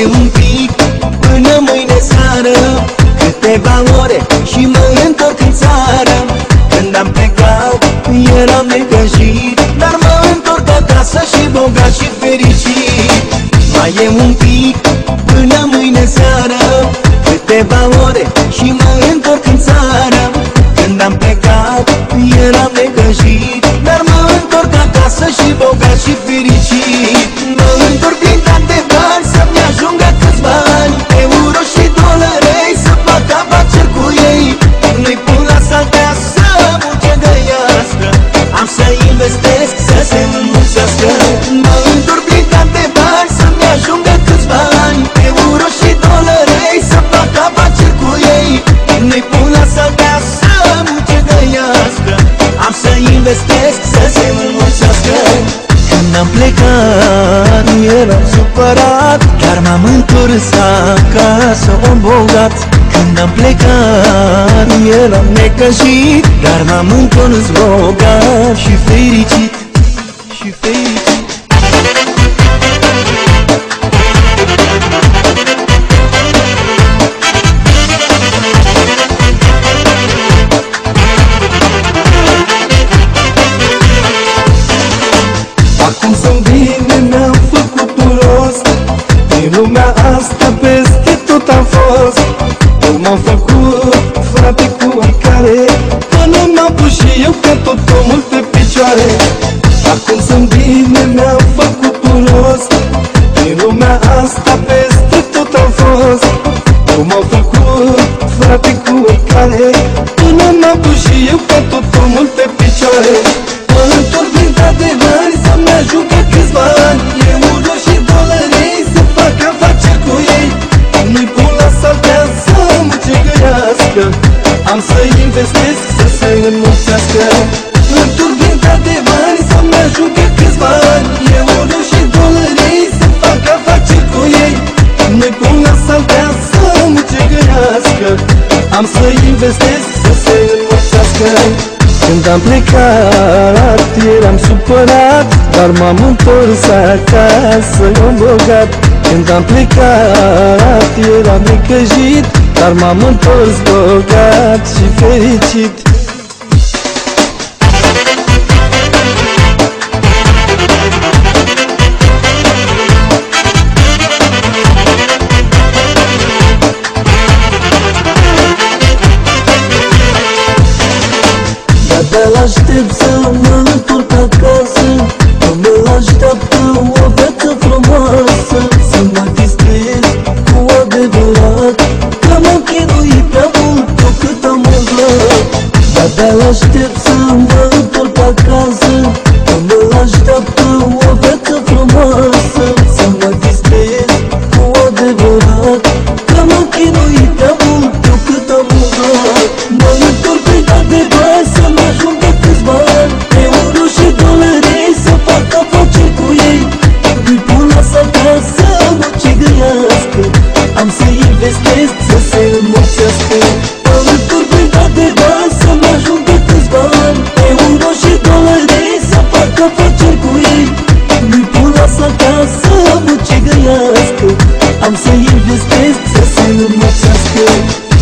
e un pic până mâine seară. Câteva ore și mă întorc în țară. Când am plecat eram necăjit Dar mă întorc acasă și bogat și fericit. Mai e un pic până mâine seară. Câteva ore și mă întorc în țară să investesc să se înmulțească când am plecat, eram supărat. Dar m-am întors acasă om bogat. Când am plecat, eram necăjit. Dar m-am întors bogat și fericit. Și fericit lumea asta peste tot am fost. Eu m-am făcut frate cu care Până m-am pus și eu ca tot omul pe picioare. Acum sunt bine, mi-am făcut un rost. Din lumea asta peste tot am fost. Eu m-am făcut frate cu care Până m-am pus și eu ca tot omul pe picioare mucegăiască Am să investesc să se înmulțească. Întorc din de bani să-mi ajungă câți bani Euro și dolari să fac afaceri cu ei. Nu-i pun la saltea să mucegăiască Am să investesc să se înmulțească. Când am plecat, eram supărat Dar m-am întors acasă, om bogat. Când am plecat, eram necăjit Dar m-am întors bogat și fericit. Abia aștept să mă întorc acasă Că mă așteaptă aștept să mă întorc acasă Că mă așteaptă o viață frumoasă. Să mă distrez cu adevărat Că m-am chinuit prea mult eu cât am umblat Mă întorc pe de bani să-mi ajungă câți bani Euro și dolari să fac afaceri cu ei. Îi pun la saltea să mă cegăiască Am să investesc să se înmulțească. Mă întorc pe de bani să-mi ajungă să fac afaceri cu ei Îi pun la saltea să mă cegăiască. Am să investesc să se înmulțească.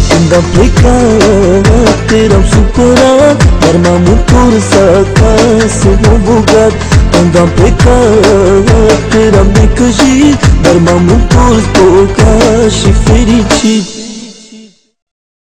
Când am plecat, eram supărat Dar m-am întors acasă, m-am bogat Când am plecat, eram necăjit Dar m-am întors bogat și fericit